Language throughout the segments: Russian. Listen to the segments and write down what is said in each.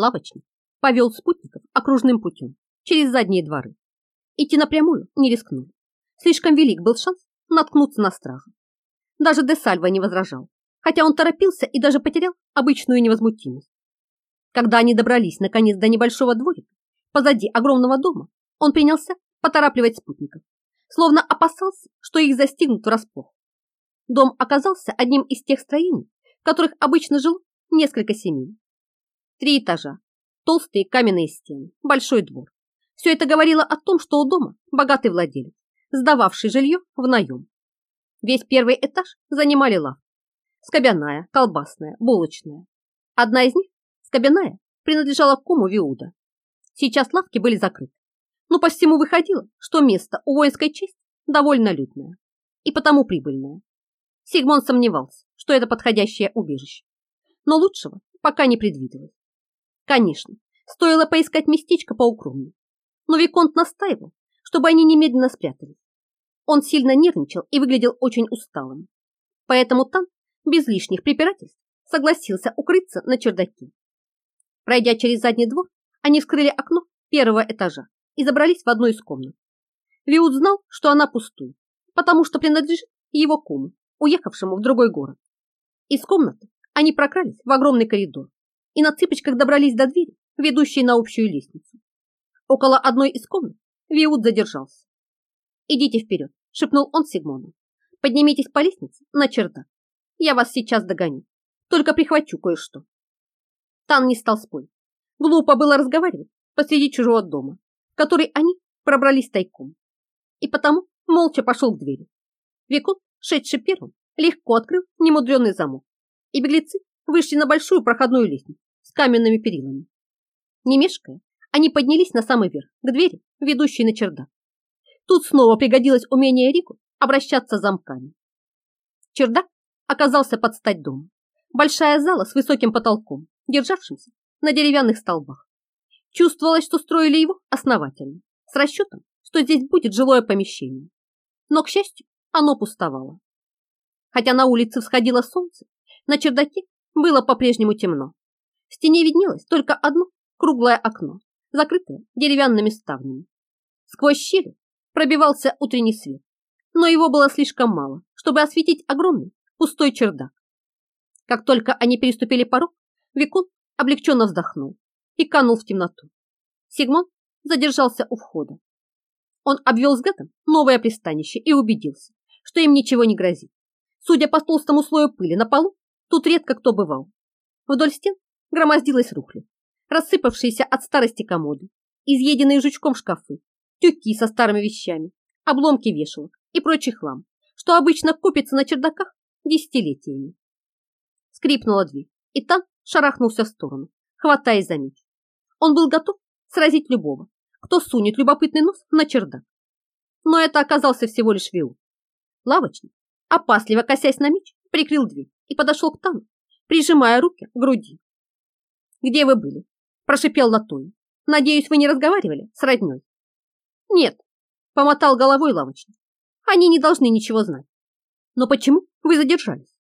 Лавочник повел спутников окружным путем через задние дворы. Идти напрямую не рискнули. Слишком велик был шанс наткнуться на стражу. Даже де Сальва не возражал, хотя он торопился и даже потерял обычную невозмутимость. Когда они добрались наконец до небольшого дворика, позади огромного дома, он принялся поторапливать спутников, словно опасался, что их застигнут врасплох. Дом оказался одним из тех строений, в которых обычно жил несколько семей. Три этажа, толстые каменные стены, большой двор. Все это говорило о том, что у дома богатый владелец, сдававший жилье в наем. Весь первый этаж занимали лавки. Скобяная, колбасная, булочная. Одна из них, скобяная, принадлежала кому Виуда. Сейчас лавки были закрыты. Но по всему выходило, что место у воинской чести довольно людное и потому прибыльное. Сигмон сомневался, что это подходящее убежище. Но лучшего пока не предвиделось. Конечно, стоило поискать местечко поукромнее. Но Виконт настаивал, чтобы они немедленно спрятались. Он сильно нервничал и выглядел очень усталым. Поэтому там, без лишних препирательств, согласился укрыться на чердаке. Пройдя через задний двор, они вскрыли окно первого этажа и забрались в одну из комнат. Виуд знал, что она пустует, потому что принадлежит его куму, уехавшему в другой город. Из комнаты они прокрались в огромный коридор и на цыпочках добрались до двери, ведущей на общую лестницу. Около одной из комнат Виуд задержался. «Идите вперед», — шепнул он Сигмону. «Поднимитесь по лестнице на чердак. Я вас сейчас догоню. Только прихвачу кое-что». Тан не стал спорить. Глупо было разговаривать посреди чужого дома, в который они пробрались тайком. И потому молча пошел к двери. Викон, шедший первым, легко открыл немудренный замок, и беглецы вышли на большую проходную лестницу с каменными перилами. Не мешкая, они поднялись на самый верх, к двери, ведущей на чердак. Тут снова пригодилось умение Рику обращаться с замками. Чердак оказался под стать дому. Большая зала с высоким потолком, державшимся на деревянных столбах. Чувствовалось, что строили его основательно, с расчетом, что здесь будет жилое помещение. Но, к счастью, оно пустовало. Хотя на улице всходило солнце, на чердаке было по-прежнему темно. В стене виднелось только одно круглое окно, закрытое деревянными ставнями. Сквозь щели пробивался утренний свет, но его было слишком мало, чтобы осветить огромный пустой чердак. Как только они переступили порог, Викон облегченно вздохнул и канул в темноту. Сигмон задержался у входа. Он обвел взглядом новое пристанище и убедился, что им ничего не грозит. Судя по толстому слою пыли на полу, тут редко кто бывал. Вдоль стен громоздилась рухля, рассыпавшиеся от старости комоды, изъеденные жучком шкафы, тюки со старыми вещами, обломки вешалок и прочий хлам, что обычно купится на чердаках десятилетиями. Скрипнула дверь, и Тан шарахнулся в сторону, хватаясь за меч. Он был готов сразить любого, кто сунет любопытный нос на чердак. Но это оказался всего лишь Виу. Лавочник, опасливо косясь на меч, прикрыл дверь и подошел к Тану, прижимая руки к груди. «Где вы были?» – прошипел Латой. «Надеюсь, вы не разговаривали с родней?» «Нет», – помотал головой лавочник. «Они не должны ничего знать». «Но почему вы задержались?»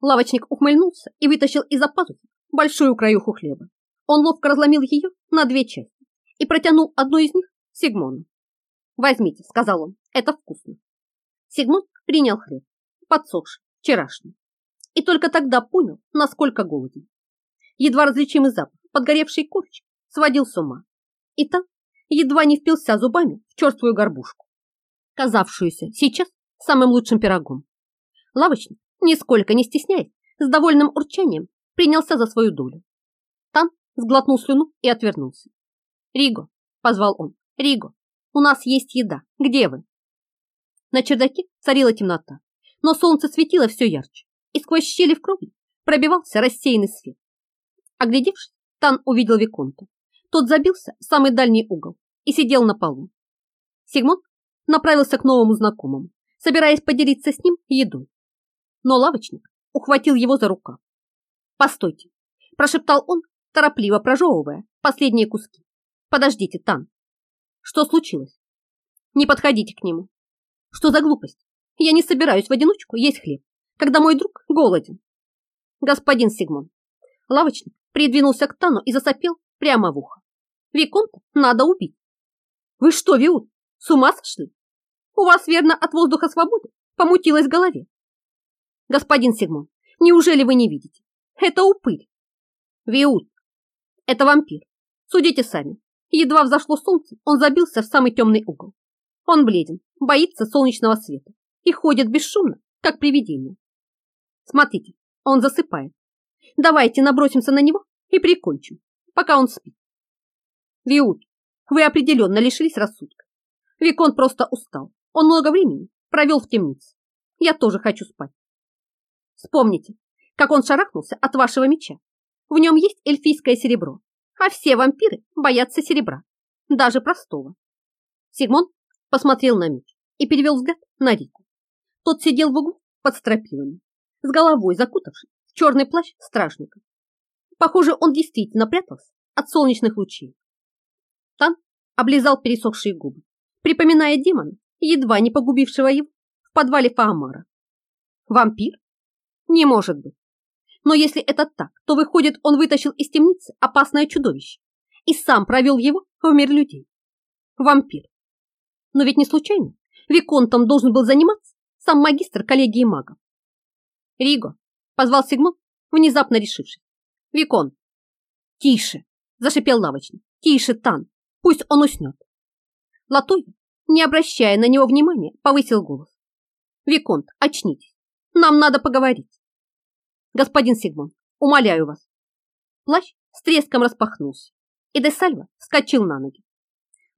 Лавочник ухмыльнулся и вытащил из-за пазухи большую краюху хлеба. Он ловко разломил ее на две части и протянул одну из них Сигмону. «Возьмите», — сказал он, — «это вкусно». Сигмон принял хлеб, подсохший, вчерашний, и только тогда понял, насколько голоден. Едва различимый запах подгоревшей корочки сводил с ума, и там едва не впился зубами в черствую горбушку, казавшуюся сейчас самым лучшим пирогом. Лавочник, нисколько не стесняясь, с довольным урчанием принялся за свою долю. Тан сглотнул слюну и отвернулся. «Риго!» – позвал он. «Риго, у нас есть еда. Где вы?» На чердаке царила темнота, но солнце светило все ярче, и сквозь щели в кровле пробивался рассеянный свет. Оглядевшись, Тан увидел Виконта. Тот забился в самый дальний угол и сидел на полу. Сигмон направился к новому знакомому, собираясь поделиться с ним едой. Но лавочник ухватил его за рукав. «Постойте!» – прошептал он, торопливо прожевывая последние куски. «Подождите, Тан!» «Что случилось?» «Не подходите к нему!» «Что за глупость? Я не собираюсь в одиночку есть хлеб, когда мой друг голоден!» «Господин Сигмон!» Лавочник придвинулся к Тану и засопел, прямо в ухо. Виконта надо убить. Вы что, Виут, с ума сошли? У вас, верно, от воздуха свободы помутилось в голове. Господин Сигмон, неужели вы не видите? Это упырь. Виут. Это вампир. Судите сами. Едва взошло солнце, он забился в самый темный угол. Он бледен, боится солнечного света и ходит бесшумно, как привидение. Смотрите, он засыпает. Давайте набросимся на него и прикончим, пока он спит. Виут, вы определенно лишились рассудка. Викон просто устал. Он много времени провел в темнице. Я тоже хочу спать. Вспомните, как он шарахнулся от вашего меча. В нем есть эльфийское серебро, а все вампиры боятся серебра, даже простого. Сигмон посмотрел на меч и перевел взгляд на Рику. Тот сидел в углу под стропилами, с головой закутавшись в черный плащ стражника. Похоже, он действительно прятался от солнечных лучей. Тан облизал пересохшие губы, припоминая демона, едва не погубившего его в подвале Фаамара. Вампир? Не может быть. Но если это так, то выходит, он вытащил из темницы опасное чудовище и сам провел его в мир людей. Вампир. Но ведь не случайно. Виконтом должен был заниматься сам магистр коллегии магов. Риго, позвал Сигмон, внезапно решившись. Викон. Тише, зашипел лавочник. Тише, Тан, пусть он уснет. Латой, не обращая на него внимания, повысил голос. Виконт, очнитесь, нам надо поговорить. Господин Сигмон, умоляю вас. Плащ с треском распахнулся, и де Сальва вскочил на ноги.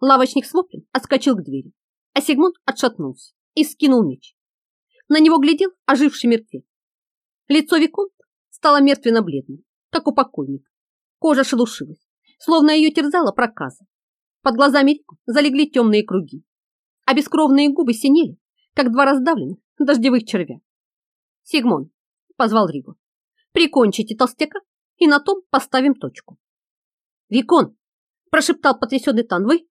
Лавочник с воплем отскочил к двери, а Сигмунд отшатнулся и скинул меч. На него глядел оживший мертвец. Лицо Виконта стало мертвенно-бледным, как у покойника. Кожа шелушилась, словно ее терзала проказа. Под глазами Рику залегли темные круги, а бескровные губы синели, как два раздавленных дождевых червя. «Сигмон», — позвал Ригу, — «прикончите толстяка и на том поставим точку». «Викон!» – прошептал потрясенный Тан. «Вы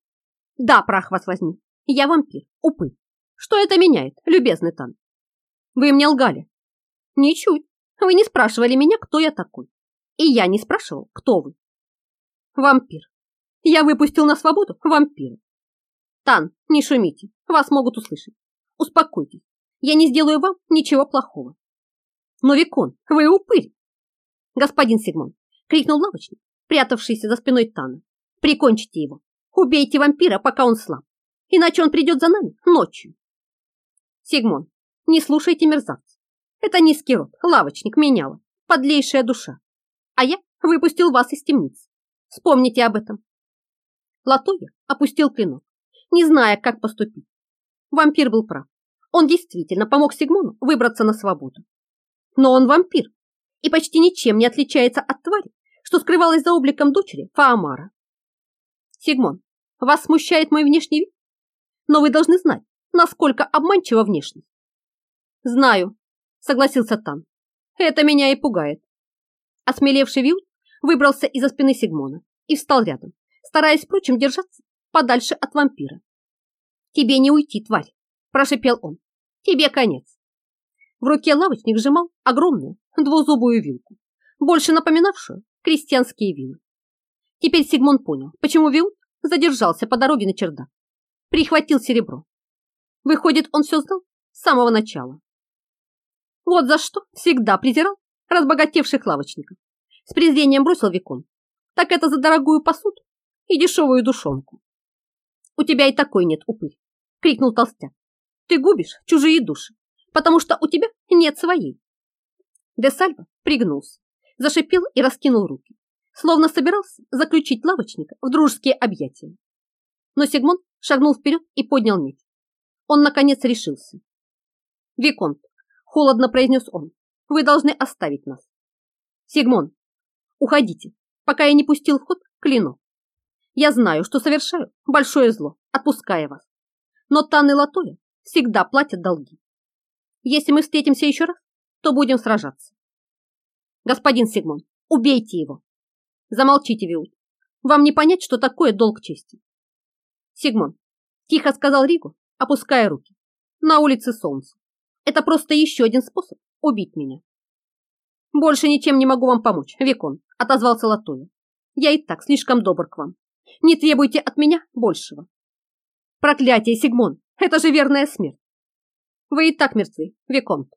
да, прах вас возьми. Я вампир, упырь. Что это меняет, любезный Тан? Вы мне лгали. Ничуть. Вы не спрашивали меня, кто я такой. И я не спрашивал, кто вы. Вампир. Я выпустил на свободу вампира. Тан, не шумите, вас могут услышать. Успокойтесь, я не сделаю вам ничего плохого. Но, Викон, вы упырь. Господин Сигмон, крикнул лавочник, прятавшийся за спиной Тана. Прикончите его. Убейте вампира, пока он слаб, иначе он придет за нами ночью. Сигмон, не слушайте мерзавца. Это низкий род, лавочник, меняла, подлейшая душа. А я выпустил вас из темницы. Вспомните об этом. Латоя опустил клинок, не зная, как поступить. Вампир был прав. Он действительно помог Сигмону выбраться на свободу. Но он вампир и почти ничем не отличается от твари, что скрывалась за обликом дочери Фаамара. Сигмон, вас смущает мой внешний вид? Но вы должны знать, насколько обманчива внешность. Знаю, согласился Тан. Это меня и пугает. Осмелевший Вилд выбрался из-за спины Сигмона и встал рядом, стараясь, впрочем, держаться подальше от вампира. «Тебе не уйти, тварь!» – прошипел он. «Тебе конец!» В руке лавочник сжимал огромную двузубую вилку, больше напоминавшую крестьянские вилы. Теперь Сигмон понял, почему Вилд задержался по дороге на чердак. Прихватил серебро. Выходит, он все знал с самого начала. Вот за что всегда презирал разбогатевших лавочников. С презрением бросил Викон. Так это за дорогую посуду и дешевую душонку. У тебя и такой нет, упырь, крикнул толстяк. Ты губишь чужие души, потому что у тебя нет своей. Де пригнулся, зашипел и раскинул руки словно собирался заключить лавочника в дружеские объятия. Но Сигмон шагнул вперед и поднял меч. Он, наконец, решился. «Виконт», — холодно произнес он, — «вы должны оставить нас». «Сигмон, уходите, пока я не пустил в ход клинок. Я знаю, что совершаю большое зло, отпуская вас. Но Тан и Латоя всегда платят долги. Если мы встретимся еще раз, то будем сражаться. Господин Сигмон, убейте его. Замолчите, Виут. Вам не понять, что такое долг чести. Сигмон, тихо сказал Ригу, опуская руки. На улице солнце. Это просто еще один способ убить меня. Больше ничем не могу вам помочь, Викон, отозвался Латоя. Я и так слишком добр к вам. Не требуйте от меня большего. Проклятие, Сигмон, это же верная смерть. Вы и так мертвы, Виконт.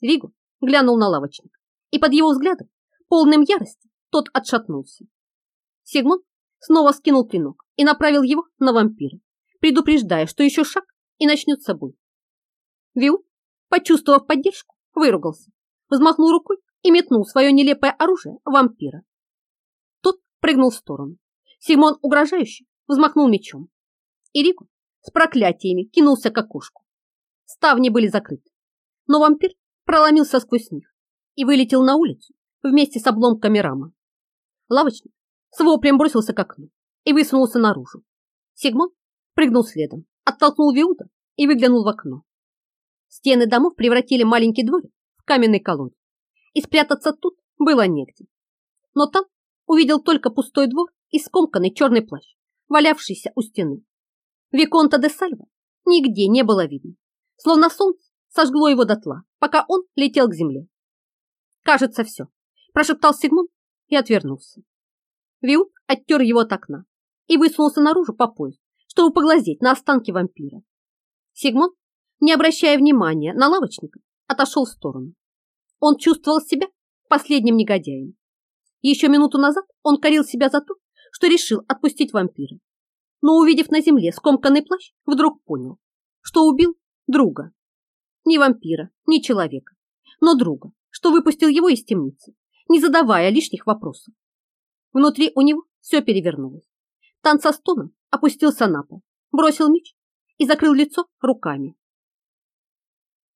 Вигу глянул на лавочник, и под его взглядом, полным ярости, тот отшатнулся. Сигмон снова скинул клинок и направил его на вампира, предупреждая, что еще шаг и начнется бой. Виу, почувствовав поддержку, выругался, взмахнул рукой и метнул свое нелепое оружие вампира. Тот прыгнул в сторону. Симон угрожающе взмахнул мечом. И Рико с проклятиями кинулся к окошку. Ставни были закрыты, но вампир проломился сквозь них и вылетел на улицу вместе с обломками рама. Лавочник с воплем бросился к окну и высунулся наружу. Сигмон прыгнул следом, оттолкнул Виуда и выглянул в окно. Стены домов превратили маленький дворик в каменный колодец, и спрятаться тут было негде. Но там увидел только пустой двор и скомканный черный плащ, валявшийся у стены. Виконта де Сальва нигде не было видно, словно солнце сожгло его дотла, пока он летел к земле. «Кажется, все», – прошептал Сигмон и отвернулся. Виут оттер его от окна и высунулся наружу по пояс, чтобы поглазеть на останки вампира. Сигмон, не обращая внимания на лавочника, отошел в сторону. Он чувствовал себя последним негодяем. Еще минуту назад он корил себя за то, что решил отпустить вампира. Но, увидев на земле скомканный плащ, вдруг понял, что убил друга. Ни вампира, ни человека, но друга, что выпустил его из темницы, не задавая лишних вопросов. Внутри у него все перевернулось. Тан стоном опустился на пол, бросил меч и закрыл лицо руками.